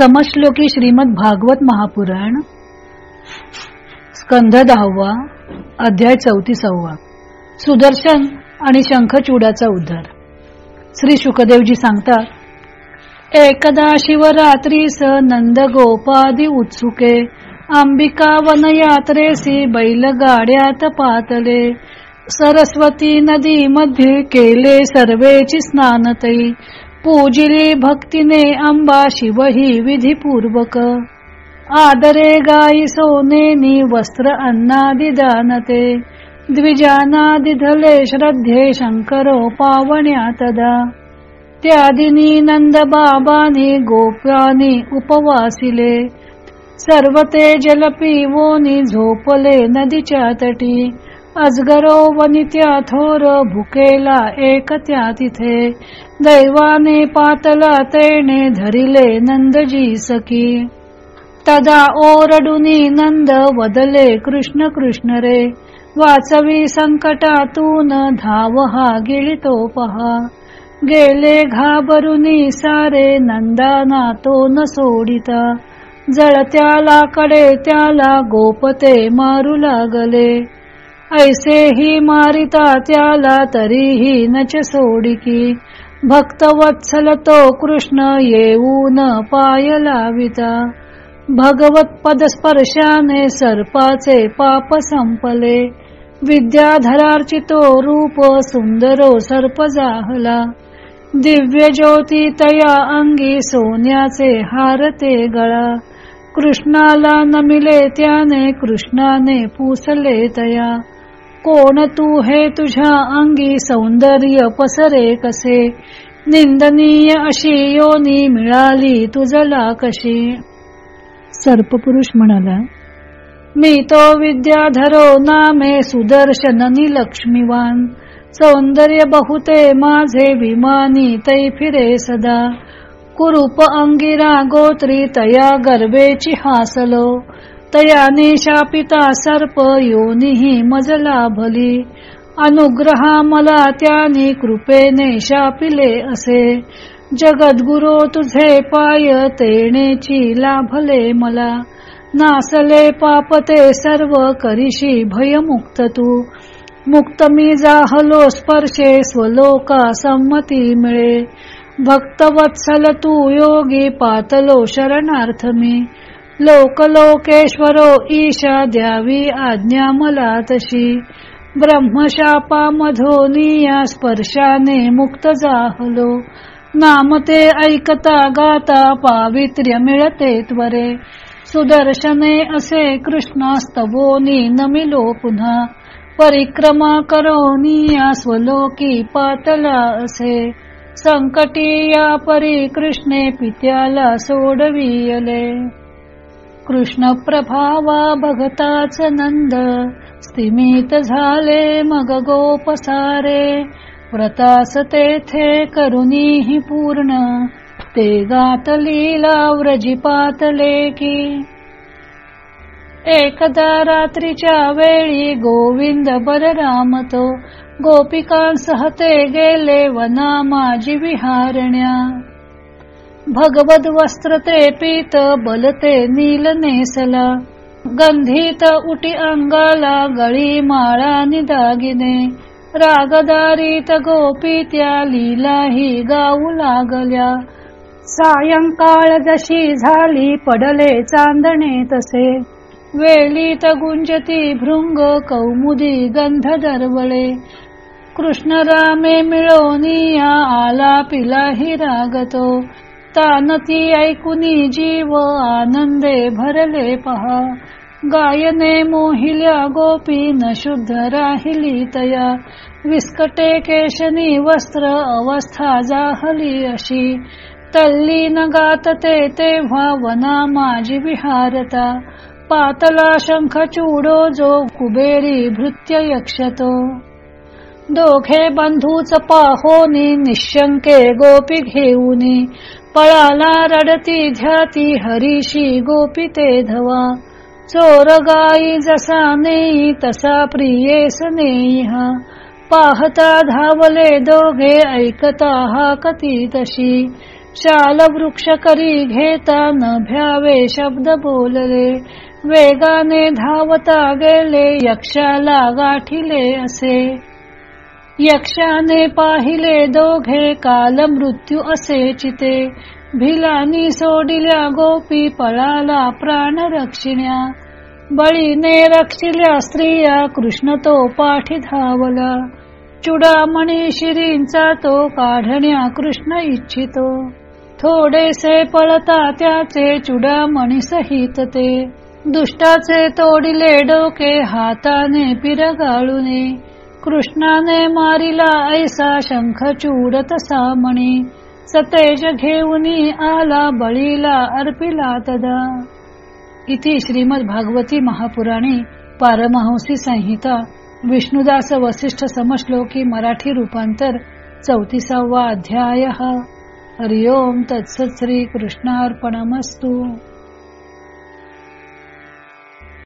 समश्लोकी श्रीमद भागवत महापुराण स्कंध दहावा अध्याय चौतीसावा. सुदर्शन आणि शंखचूडाचा उद्धार. श्री शुकदेवजी सांगतात एकदा शिवरात्रीस नंद गोपादी उत्सुके अंबिका वन यात्रेसी बैलगाड्यात पातले. सरस्वती नदी मध्ये केले सर्वेची स्नानतई. पूजिली भक्तीने अंबा शिव ही विधीपूर्वक. आदरे गायी सोनेनी वस्त्र अन्नादि दानते. द्विजानादि धले श्रद्धे शंकरो पावण्या तदा. त्यादिनी नंद बाबानी गोप्यानी उपवासिले. सर्व ते जल पिवोनी झोपले नदीच्या तटी. अजगरो वनित्या थोर भुकेला एक त्या तिथे. दैवाने पातला तेने धरिले नंदजी सखी. तदा ओरडुनी नंद वदले कृष्ण कृष्ण रे वाचवी संकटातून धाव हा गिळितो पहा. गेले घाबरुनी सारे नंदाना तो न सोडिता. जळत्याला कडे त्याला गोपते मारू लागले. ऐसे ही मारिता त्याला तरीही नच सोडिकी. भक्तवत्सल तो कृष्ण येऊन पाय लाविता. भगवत पदस्पर्शाने सर्पाचे पाप संपले. विद्याधरार्चितो रूप सुंदरो सर्प जाहला. दिव्य ज्योती तया अंगी सोन्याचे हारते गळा. कृष्णाला नमिले त्याने कृष्णाने पुसले तया. कोण तू हे तुझ्या अंगी सौंदर्य पसरे कसे? निंदनीय अशी योनी मिळाली तुझला कशी? सर्पपुरुष म्हणाला मी तो विद्याधरो नामे सुदर्शननी लक्ष्मीवान सौंदर्य बहुते माझे विमानी तै फिरे सदा. कुरूप अंगिरा गोत्री तया गर्वेची हासलो. तयाने शापिता सर्प योनिही मजला भली. अनुग्रहा मला त्याने कृपेने शापिले असे. जगद्गुरो तुझे पाय तेणेची लाभले मला. नासले पापते सर्व करिशी भयमुक्त तू. मुक्त मी जाहलो स्पर्शे स्वलोका संमती मिळे. भक्तवत्सल तू योगी पातलो शरणार्थ मी. लोकलोकेश्वरो ईशा द्यावी आज्ञा मला तशी. ब्रह्मशापामधोनी या स्पर्शाने मुक्त जाहलो. नामते ऐकता गाता पावित्र्य मिळते त्वरे. सुदर्शने असे कृष्णास्तवोनी नमिलो पुन्हा. परिक्रमा करोनी या स्वलोकी पातला असे. संकटी या परी कृष्णे पित्याला सोडवियले. कृष्ण प्रभावा भगताच नंद स्थिमित झाले मग गोपसारे. व्रतास तेथे करुनीही पूर्ण ते गात लीला व्रजी पातले की. एकदा रात्रीच्या वेळी गोविंद बलराम तो गोपिकांसह ते गेले वना माझी विहारण्या. भगवद वस्त्र ते पीत बलते नील नेसला. गंधीत उटी अंगाला गळी माळा दागिने रागदारीत गोपी त्या लीलाही गाऊ लागल्या. सायंकाळ जशी झाली पडले चांदणे तसे. वेलीत गुंजती भृंग कौमुदी गंध दरवळे. कृष्ण रामे आला पिलाही रागतो. तानती ऐकुनी जीव आनंदे भरले पहा. गायने मोहिल्या गोपी न शुद्ध राहिली तया. विस्कटे केशनी वस्त्र अवस्था जाहली अशी. तल्लीन गातते तेव्हा वना माझी विहारता. पातला शंख चूडो जो कुबेरी भृत्य यक्षतो दोघे बंधूच पाहोनी निशंके गोपी घेऊनी. पळाला रडती ध्याती हरीशी गोपी ते धवा. चोर गाई जसा नेई तसा प्रियेस नेई हा पाहता धावले दोघे ऐकता हा कती तशी. शाल वृक्ष करी घेता न भ्यावे शब्द बोलले. वेगाने धावता गेले यक्षाला गाठिले असे. यक्षाने पाहिले दोघे काल मृत्यू असे चिते. भिलानी सोडिल्या गोपी पळाला प्राण रक्षिण्या. बळीने रक्षिल्या स्त्रिया कृष्ण तो पाठी धावला. चुडामणी शिरींचा तो काढण्या कृष्ण इच्छितो. थोडेसे पळता त्याचे चुडामणी सहित ते. दुष्टाचे तोडिले डोके हाताने पिरगाळूने. कृष्णाने मारिला ऐसा शंख चूडत सामणी. सतेज घेऊनी आला बळीला अर्पिला तदा. इथे श्रीमद भागवती महापुराणी पारमहंसी संहिता विष्णुदास वसिष्ठ समश्लोकी मराठी रूपांतर चौतीसावा अध्याय. हरिओम तत्सत श्री कृष्णार्पणमस्तू